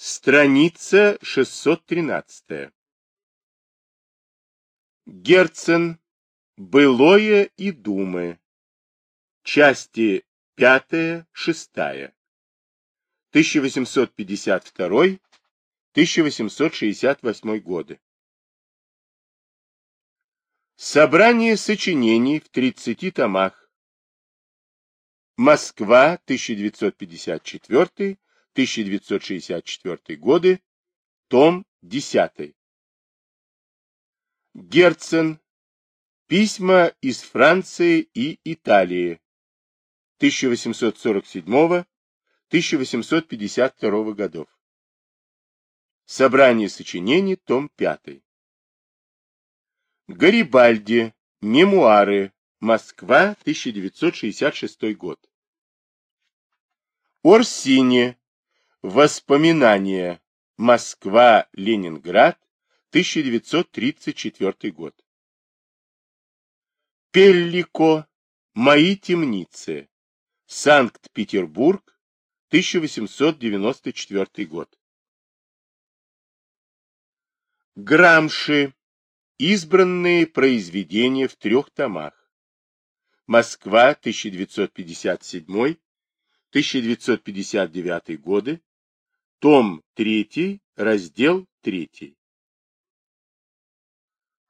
Страница 613. Герцен. Былое и думы. Части 5-6. 1852-1868 годы. Собрание сочинений в 30 томах. Москва, 1954-1964 годы, том 10. Герцен. Письма из Франции и Италии. 1847-1852 годов. Собрание сочинений, том 5. Гарибальди. Мемуары. Москва, 1966 год. Орсини. Воспоминания. Москва, Ленинград, 1934 год. Пеллико. Мои темницы. Санкт-Петербург, 1894 год. Грамши. Избранные произведения в трех томах. Москва, 1957-1959 годы. Том 3, раздел 3.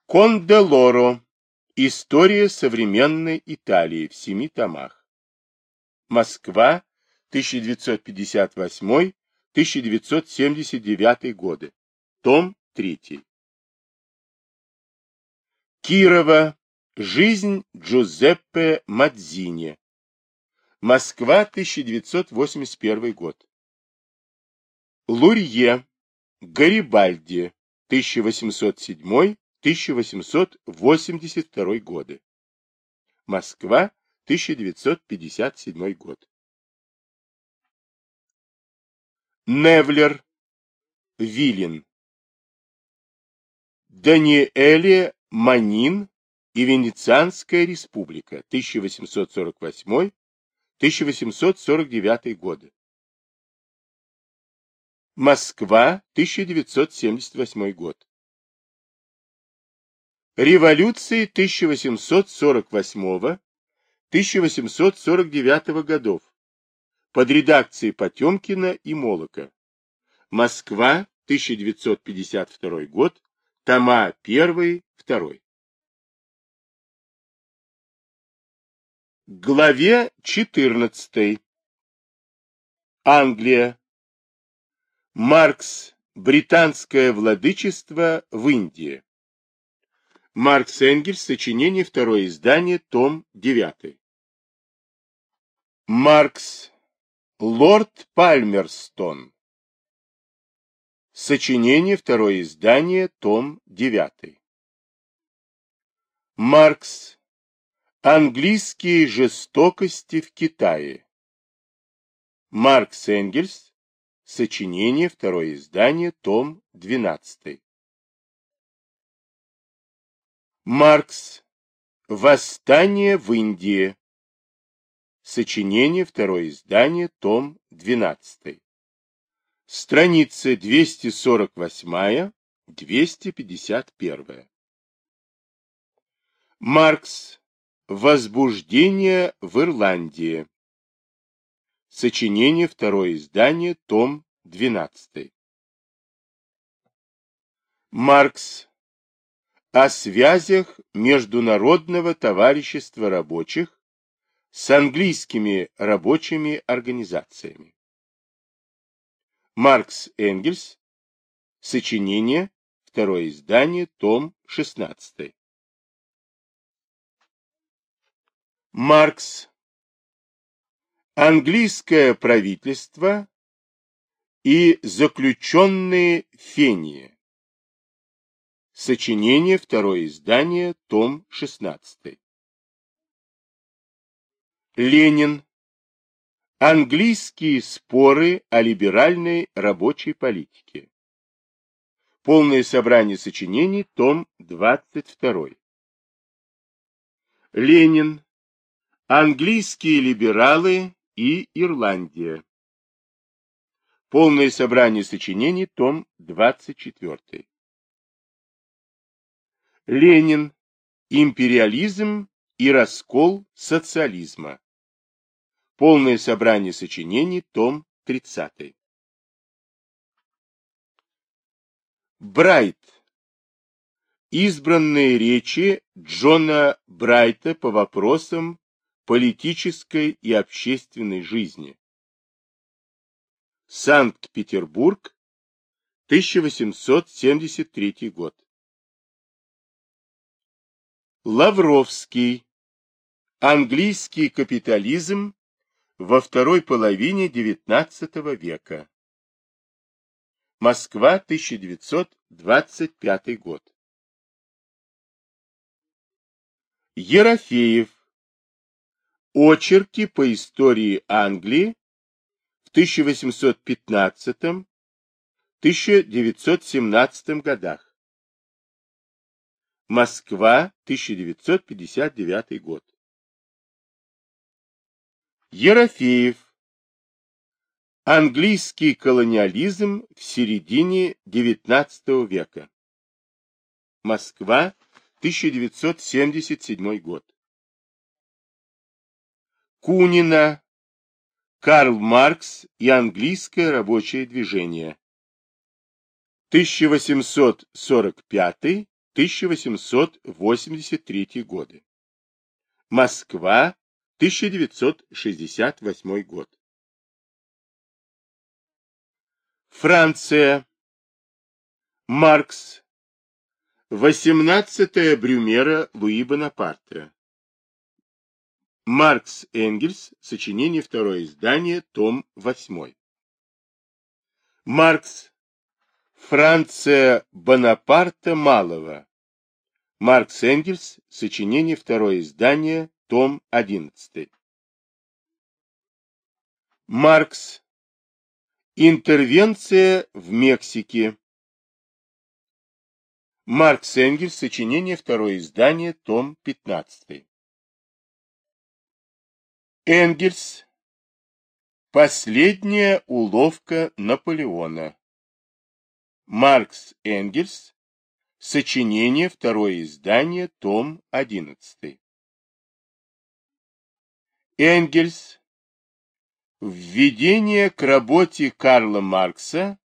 Конделоро. История современной Италии в семи томах. Москва, 1958-1979 годы. Том 3. Кирова. Жизнь Джузеппе Мадзини. Москва, 1981 год. Лурье. Гарибальди. 1807 1882 годы. Москва, 1957 год. Невлер, Вилин, Даниэле Манин и Венецианская республика, 1848-1849 годы. Москва, 1978 год. Революции 1848-1849 годов под редакцией Потемкина и Молока. Москва, 1952 год, тома 1, 2. Главе 14. Англия. Маркс. Британское владычество в Индии. Маркс Энгельс, сочинение, второе издание, том 9. Маркс, Лорд Пальмерстон. Сочинение, второе издание, том 9. Маркс, Английские жестокости в Китае. Маркс Энгельс, сочинение, второе издание, том 12. Маркс. Восстание в Индии. Сочинение, второе издание, том 12. Страница 248-251. Маркс. Возбуждение в Ирландии. Сочинение, второе издание, том 12. Маркс о связях Международного товарищества рабочих с английскими рабочими организациями. Маркс Энгельс. Сочинение. Второе издание. Том 16. Маркс. Английское правительство и заключенные фении. Сочинение, второе издание, том 16. Ленин. Английские споры о либеральной рабочей политике. Полное собрание сочинений, том 22. Ленин. Английские либералы и Ирландия. Полное собрание сочинений, том 24. Ленин. Империализм и раскол социализма. Полное собрание сочинений, том 30. Брайт. Избранные речи Джона Брайта по вопросам политической и общественной жизни. Санкт-Петербург, 1873 год. Лавровский. Английский капитализм во второй половине XIX века. Москва, 1925 год. Ерофеев. Очерки по истории Англии в 1815-1917 годах. Москва, 1959 год. Ерофеев. Английский колониализм в середине XIX века. Москва, 1977 год. Кунина. Карл Маркс и английское рабочее движение. 1845-1883 годы. Москва, 1968 год. Франция. Маркс. 18 Брюмера Луи Бонапарта. Маркс Энгельс. Сочинение. Второе издание. Том 8. Маркс. Франция Бонапарта Малого. Маркс Энгельс. Сочинение. Второе издание. Том 11. Маркс. Интервенция в Мексике. Маркс Энгельс. Сочинение. Второе издание. Том 15. Энгельс. Последняя уловка Наполеона. Маркс Энгельс. Сочинение. Второе издание. Том 11. Энгельс. Введение к работе Карла Маркса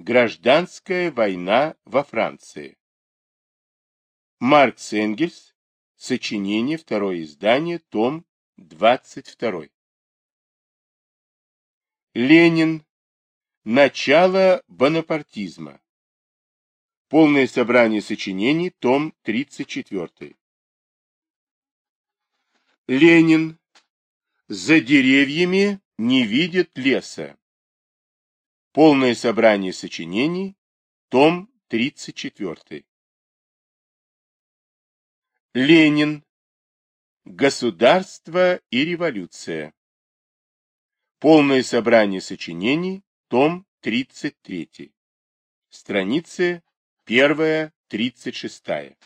«Гражданская война во Франции». Маркс Энгельс. Сочинение. Второе издание. Том 22. Ленин. Начало бонапартизма. Полное собрание сочинений. Том 34. Ленин. За деревьями не видит леса. Полное собрание сочинений, том 34. Ленин. Государство и революция. Полное собрание сочинений, том 33. Страницы 1-36.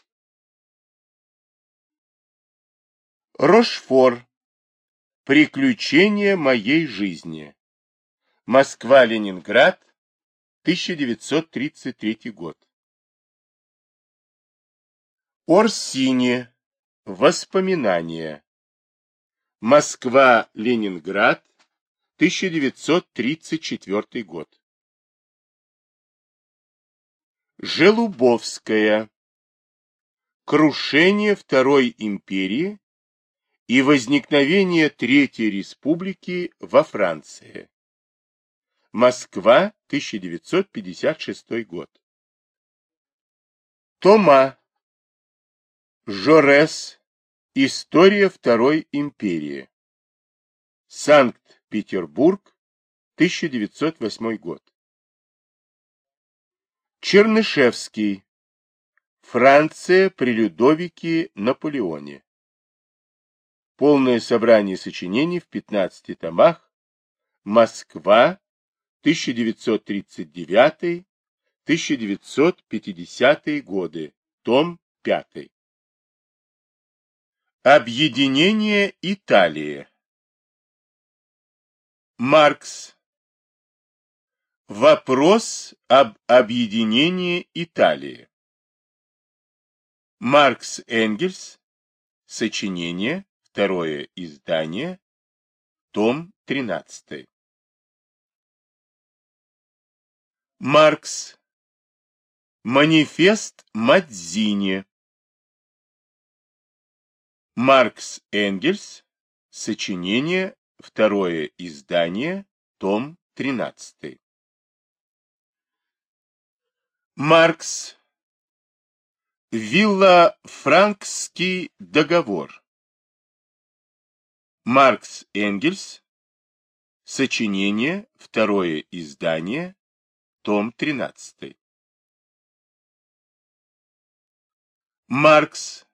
Рошфор. Приключения моей жизни. Москва-Ленинград, 1933 год. Орсини. Воспоминания. Москва-Ленинград, 1934 год. Желубовская. Крушение Второй империи и возникновение Третьей Республики во Франции. Москва, 1956 год. Тома. Жорес. История Второй империи. Санкт-Петербург, 1908 год. Чернышевский. Франция при Людовике Наполеоне. Полное собрание сочинений в 15 томах. Москва, 1939-1950 годы. Том 5. Объединение Италии. Маркс. Вопрос об объединении Италии. Маркс Энгельс. Сочинение. Второе издание. Том 13. Маркс. Манифест Мадзини. Маркс Энгельс. Сочинение. Второе издание. Том 13. Маркс. Вилла-Франкский договор. Маркс Энгельс. Сочинение. Второе издание. Том 13. Маркс.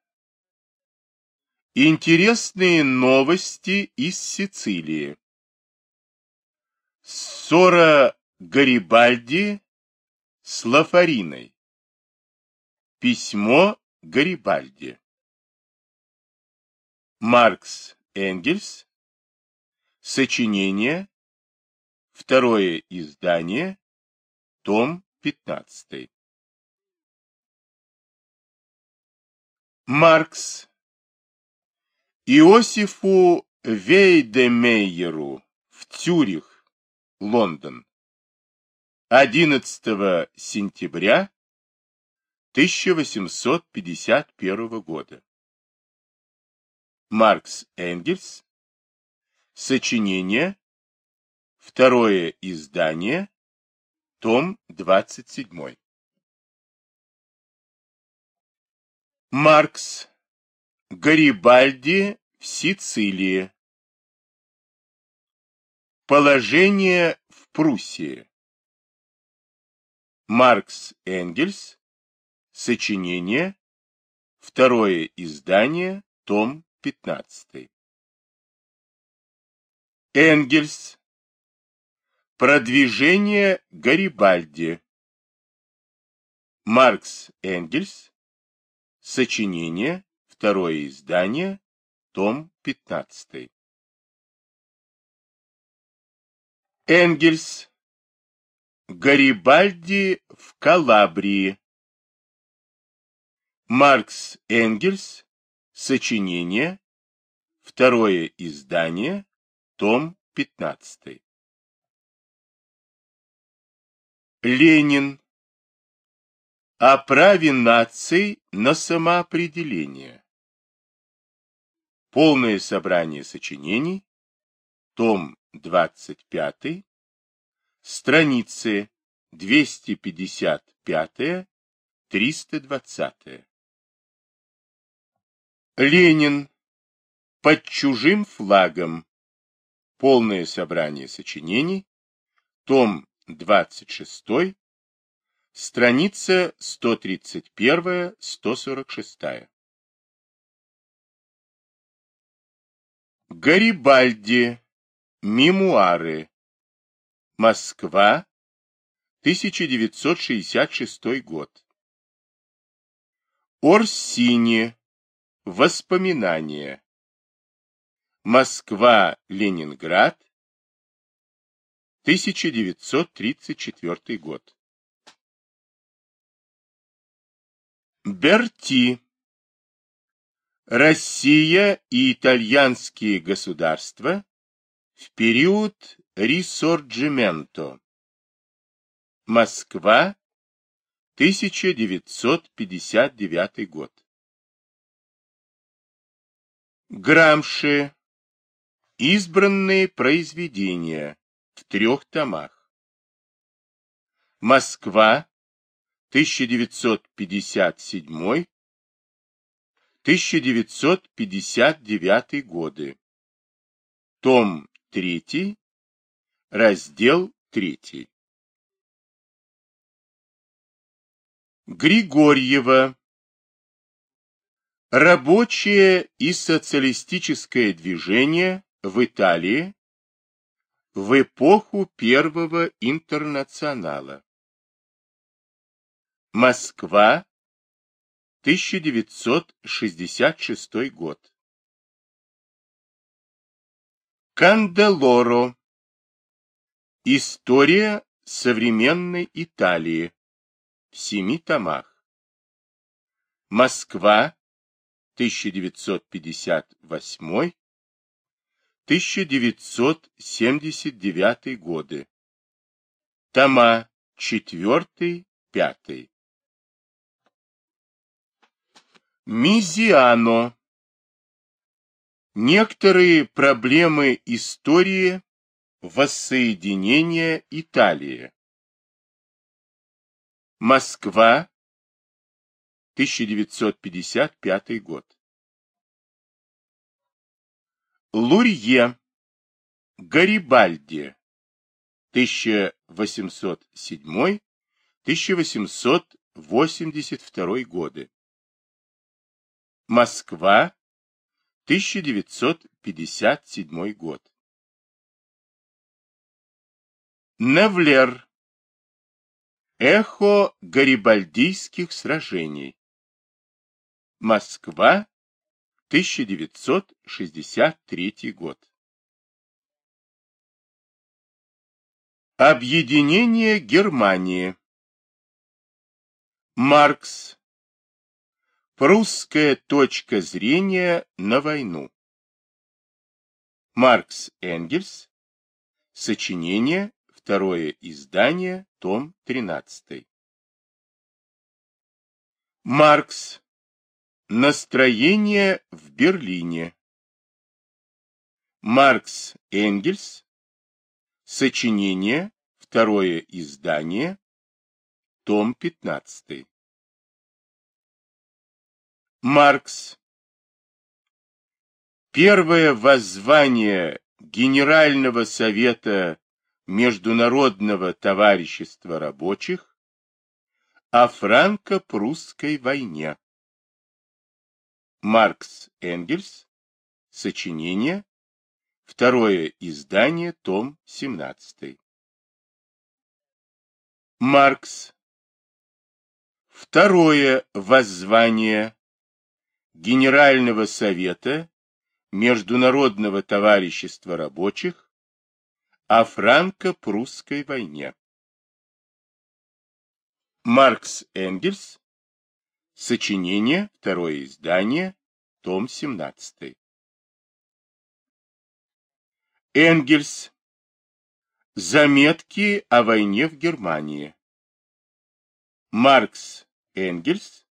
Интересные новости из Сицилии. Ссора Гарибальди с Лафариной. Письмо Гарибальди. Маркс Энгельс. Сочинение. Второе издание. Том 15. Маркс Иосифу Вейдемейеру в Цюрих, Лондон. 11 сентября 1851 года. Маркс Энгельс. Сочинение. Второе издание. Том 27. Маркс Гарибальди в Сицилии. Положение в Пруссии. Маркс Энгельс. Сочинение. Второе издание. Том 15. Энгельс. Продвижение Гарибальди. Маркс Энгельс. Сочинение. Второе издание, том 15. Энгельс. Гарибальди в Калабрии. Маркс Энгельс. Сочинение. Второе издание, том 15. Ленин. О праве наций на самоопределение. Полное собрание сочинений, том 25, страницы 255-320. Ленин под чужим флагом. Полное собрание сочинений, том 26, страница 131-146. Гарибальди. Мемуары. Москва. 1966 год. Орсини. Воспоминания. Москва-Ленинград. 1934 год. Берти. Россия и итальянские государства в период Рисорджименто. Москва, 1959 год. Грамши. Избранные произведения в трех томах. Москва, 1957 1959 годы. Том 3, раздел 3. Григорьева. Рабочее и социалистическое движение в Италии в эпоху Первого интернационала. Москва, 1966 год. Канделоро. История современной Италии в семи томах. Москва, 1958-1979 годы. Тома 4-5. Мизиано. Некоторые проблемы истории воссоединения Италии. Москва, 1955 год. Лурье, Гарибальди, 1807-1882 годы. Москва, 1957 год. Невлер. Эхо гарибальдийских сражений. Москва, 1963 год. Объединение Германии. Маркс. Прусская точка зрения на войну. Маркс Энгельс. Сочинение. Второе издание. Том 13. Маркс. Настроение в Берлине. Маркс Энгельс. Сочинение. Второе издание. Том 15. Маркс. Первое воззвание Генерального совета Международного товарищества рабочих о франко-прусской войне. Маркс Энгельс. Сочинение. Второе издание, том 17. Маркс. Второе воззвание Генерального совета Международного товарищества рабочих о франко-прусской войне. Маркс Энгельс. Сочинение. Второе издание. Том 17. Энгельс. Заметки о войне в Германии. Маркс Энгельс.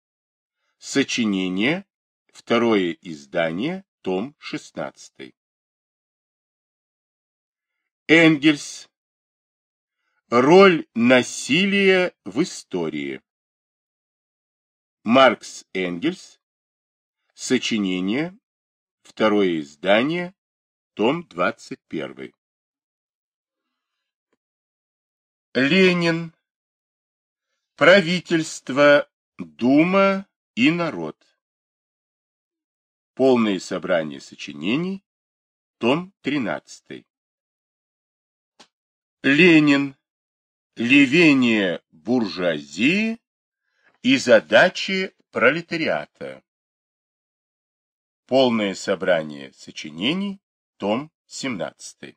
Сочинение. Второе издание, том 16. Энгельс. Роль насилия в истории. Маркс Энгельс. Сочинение. Второе издание, том 21. Ленин. Правительство, Дума и народ. Полное собрание сочинений, том 13. Ленин. Левение буржуазии и задачи пролетариата. Полное собрание сочинений, том 17.